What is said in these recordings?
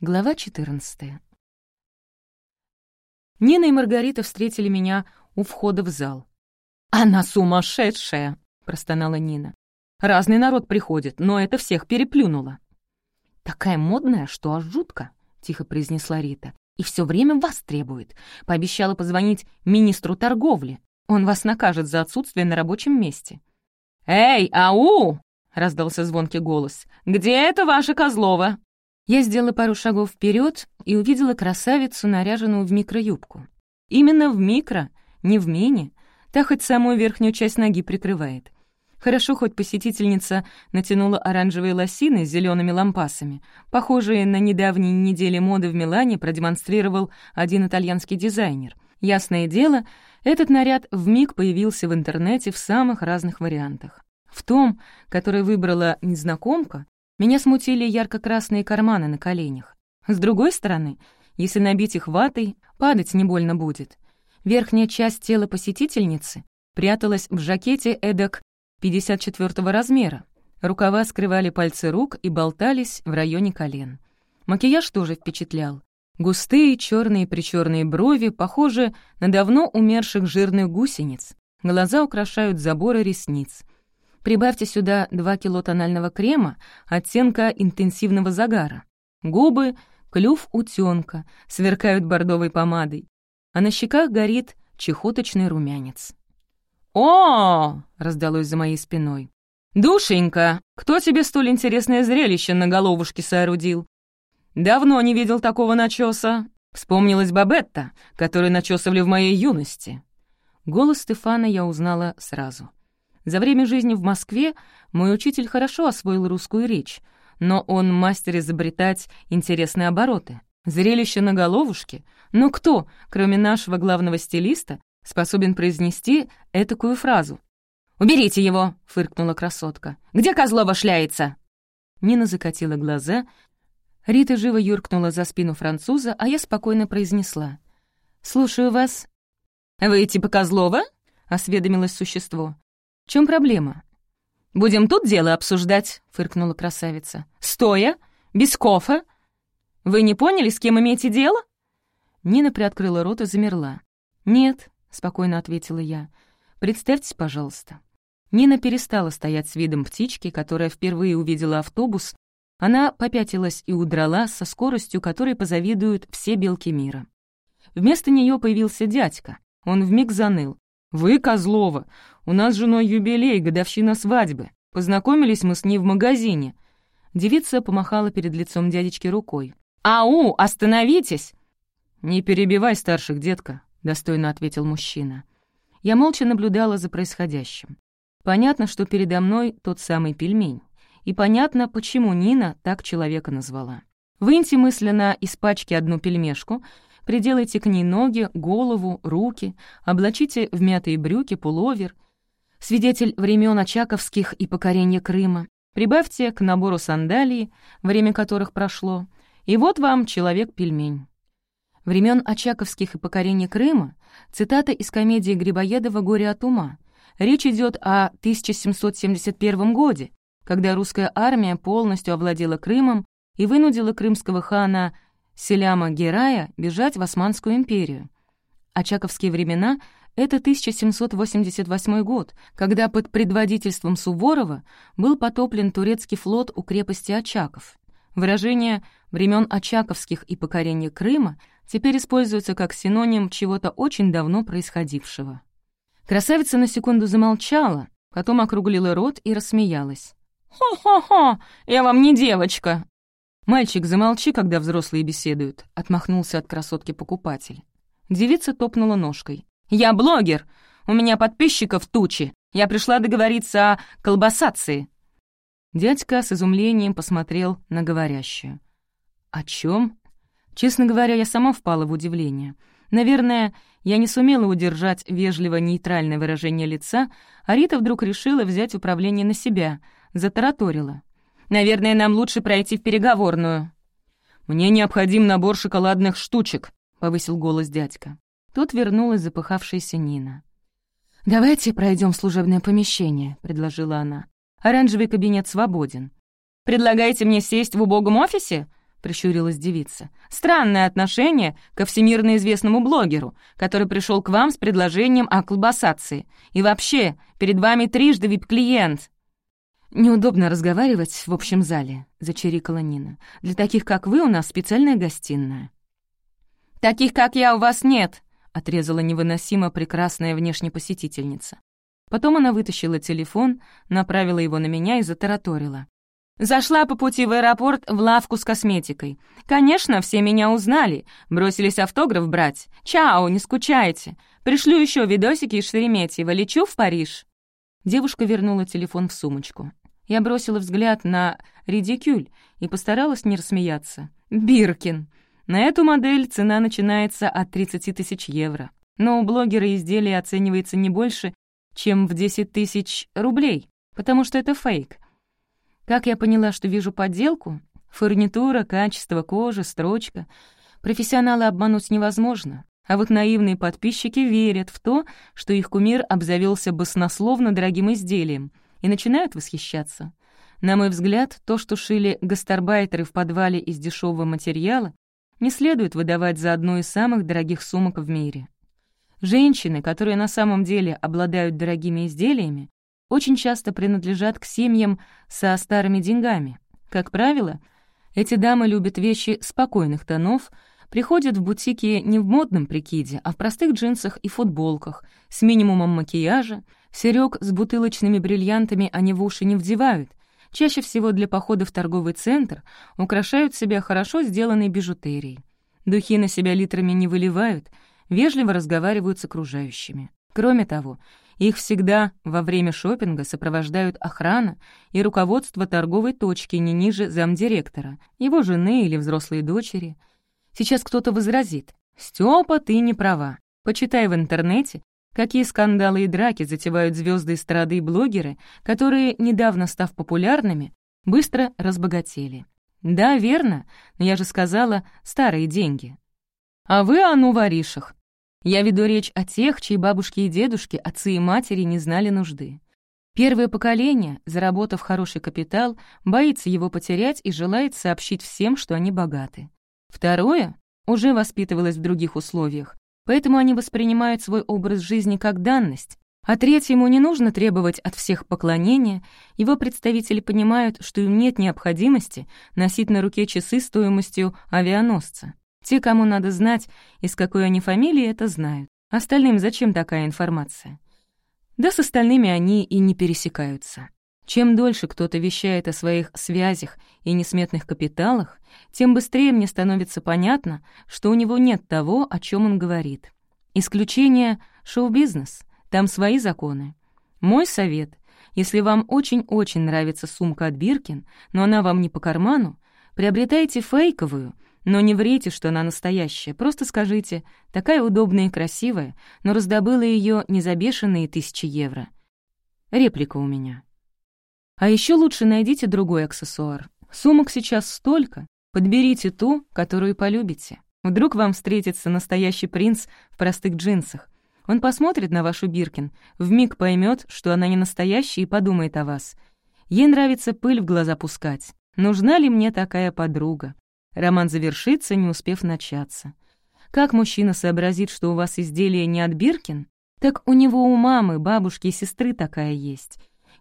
Глава 14. Нина и Маргарита встретили меня у входа в зал. «Она сумасшедшая!» — простонала Нина. «Разный народ приходит, но это всех переплюнуло». «Такая модная, что аж жутко», — тихо произнесла Рита. «И все время вас требует. Пообещала позвонить министру торговли. Он вас накажет за отсутствие на рабочем месте». «Эй, ау!» — раздался звонкий голос. «Где это ваша Козлова?» Я сделала пару шагов вперед и увидела красавицу, наряженную в микроюбку. Именно в микро, не в мини. Та хоть самую верхнюю часть ноги прикрывает. Хорошо, хоть посетительница натянула оранжевые лосины с зелеными лампасами. Похожие на недавние недели моды в Милане продемонстрировал один итальянский дизайнер. Ясное дело, этот наряд вмиг появился в интернете в самых разных вариантах. В том, который выбрала незнакомка, меня смутили ярко-красные карманы на коленях. С другой стороны, если набить их ватой, падать не больно будет. Верхняя часть тела посетительницы пряталась в жакете эдак 54 размера. Рукава скрывали пальцы рук и болтались в районе колен. Макияж тоже впечатлял. Густые черные причерные брови похожи на давно умерших жирных гусениц. Глаза украшают заборы ресниц. Прибавьте сюда 2 кило тонального крема оттенка интенсивного загара. Губы, клюв утёнка, сверкают бордовой помадой, а на щеках горит чехоточный румянец. «О!» — раздалось за моей спиной. «Душенька, кто тебе столь интересное зрелище на головушке соорудил? Давно не видел такого начеса. Вспомнилась Бабетта, которую начесывали в моей юности». Голос Стефана я узнала сразу. За время жизни в Москве мой учитель хорошо освоил русскую речь, но он мастер изобретать интересные обороты. Зрелище на головушке. Но кто, кроме нашего главного стилиста, способен произнести этакую фразу? «Уберите его!» — фыркнула красотка. «Где Козлова шляется?» Нина закатила глаза. Рита живо юркнула за спину француза, а я спокойно произнесла. «Слушаю вас». «Вы типа Козлова?» — осведомилось существо. Чем проблема?» «Будем тут дело обсуждать», — фыркнула красавица. «Стоя? Без кофе? Вы не поняли, с кем имеете дело?» Нина приоткрыла рот и замерла. «Нет», — спокойно ответила я. «Представьтесь, пожалуйста». Нина перестала стоять с видом птички, которая впервые увидела автобус. Она попятилась и удрала со скоростью, которой позавидуют все белки мира. Вместо нее появился дядька. Он вмиг заныл. «Вы, Козлова, у нас с женой юбилей, годовщина свадьбы. Познакомились мы с ней в магазине». Девица помахала перед лицом дядечки рукой. «Ау, остановитесь!» «Не перебивай старших, детка», — достойно ответил мужчина. Я молча наблюдала за происходящим. Понятно, что передо мной тот самый пельмень. И понятно, почему Нина так человека назвала. Выньте мысленно из пачки одну пельмешку — Приделайте к ней ноги, голову, руки, облачите в мятые брюки, пуловер. Свидетель времен Очаковских и покорения Крыма. Прибавьте к набору сандалии, время которых прошло. И вот вам человек-пельмень. Времен Очаковских и покорения Крыма — цитата из комедии Грибоедова «Горе от ума». Речь идет о 1771 годе, когда русская армия полностью овладела Крымом и вынудила крымского хана Селяма Герая бежать в Османскую империю. Очаковские времена — это 1788 год, когда под предводительством Суворова был потоплен турецкий флот у крепости Очаков. Выражение времен Очаковских и покорения Крыма теперь используется как синоним чего-то очень давно происходившего. Красавица на секунду замолчала, потом округлила рот и рассмеялась. «Хо-хо-хо, я вам не девочка, «Мальчик, замолчи, когда взрослые беседуют», — отмахнулся от красотки покупатель. Девица топнула ножкой. «Я блогер! У меня подписчиков тучи! Я пришла договориться о колбасации!» Дядька с изумлением посмотрел на говорящую. «О чем? Честно говоря, я сама впала в удивление. Наверное, я не сумела удержать вежливо-нейтральное выражение лица, а Рита вдруг решила взять управление на себя, затараторила. Наверное, нам лучше пройти в переговорную». «Мне необходим набор шоколадных штучек», — повысил голос дядька. Тут вернулась запыхавшаяся Нина. «Давайте пройдем в служебное помещение», — предложила она. «Оранжевый кабинет свободен». «Предлагаете мне сесть в убогом офисе?» — прищурилась девица. «Странное отношение ко всемирно известному блогеру, который пришел к вам с предложением о колбасации. И вообще, перед вами трижды вип-клиент». «Неудобно разговаривать в общем зале», — зачирикала Нина. «Для таких, как вы, у нас специальная гостиная». «Таких, как я, у вас нет», — отрезала невыносимо прекрасная внешняя посетительница. Потом она вытащила телефон, направила его на меня и затараторила. Зашла по пути в аэропорт в лавку с косметикой. Конечно, все меня узнали, бросились автограф брать. Чао, не скучайте. Пришлю еще видосики из Шереметьево, лечу в Париж. Девушка вернула телефон в сумочку. Я бросила взгляд на редикюль и постаралась не рассмеяться. Биркин. На эту модель цена начинается от 30 тысяч евро. Но у блогера изделие оценивается не больше, чем в 10 тысяч рублей, потому что это фейк — как я поняла, что вижу подделку? Фурнитура, качество кожи, строчка. Профессионалы обмануть невозможно. А вот наивные подписчики верят в то, что их кумир обзавелся баснословно дорогим изделием, и начинают восхищаться. На мой взгляд, то, что шили гастарбайтеры в подвале из дешевого материала, не следует выдавать за одну из самых дорогих сумок в мире. Женщины, которые на самом деле обладают дорогими изделиями, очень часто принадлежат к семьям со старыми деньгами. Как правило, эти дамы любят вещи спокойных тонов, приходят в бутики не в модном прикиде, а в простых джинсах и футболках, с минимумом макияжа, серёг с бутылочными бриллиантами они в уши не вдевают, чаще всего для похода в торговый центр украшают себя хорошо сделанной бижутерией. Духи на себя литрами не выливают, вежливо разговаривают с окружающими. Кроме того, их всегда во время шопинга сопровождают охрана и руководство торговой точки не ниже замдиректора, его жены или взрослые дочери. Сейчас кто-то возразит. «Стёпа, ты не права. Почитай в интернете, какие скандалы и драки затевают звезды эстрады и блогеры, которые, недавно став популярными, быстро разбогатели. Да, верно, но я же сказала «старые деньги». А вы о ну воришах. Я веду речь о тех, чьи бабушки и дедушки, отцы и матери не знали нужды. Первое поколение, заработав хороший капитал, боится его потерять и желает сообщить всем, что они богаты. Второе уже воспитывалось в других условиях, поэтому они воспринимают свой образ жизни как данность, а третьему не нужно требовать от всех поклонения, его представители понимают, что им нет необходимости носить на руке часы стоимостью авианосца. Те, кому надо знать, из какой они фамилии, это знают. Остальным зачем такая информация? Да с остальными они и не пересекаются. Чем дольше кто-то вещает о своих связях и несметных капиталах, тем быстрее мне становится понятно, что у него нет того, о чем он говорит. Исключение — шоу-бизнес, там свои законы. Мой совет — если вам очень-очень нравится сумка от Биркин, но она вам не по карману, приобретайте фейковую — но не врите, что она настоящая, просто скажите, такая удобная и красивая, но раздобыла ее не за бешеные тысячи евро. Реплика у меня. А еще лучше найдите другой аксессуар. Сумок сейчас столько, подберите ту, которую полюбите. Вдруг вам встретится настоящий принц в простых джинсах. Он посмотрит на вашу Биркин, вмиг поймет, что она не настоящая и подумает о вас. Ей нравится пыль в глаза пускать. Нужна ли мне такая подруга? Роман завершится, не успев начаться. Как мужчина сообразит, что у вас изделие не от Биркин? Так у него у мамы, бабушки и сестры такая есть.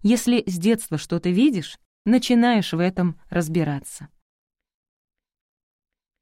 Если с детства что-то видишь, начинаешь в этом разбираться.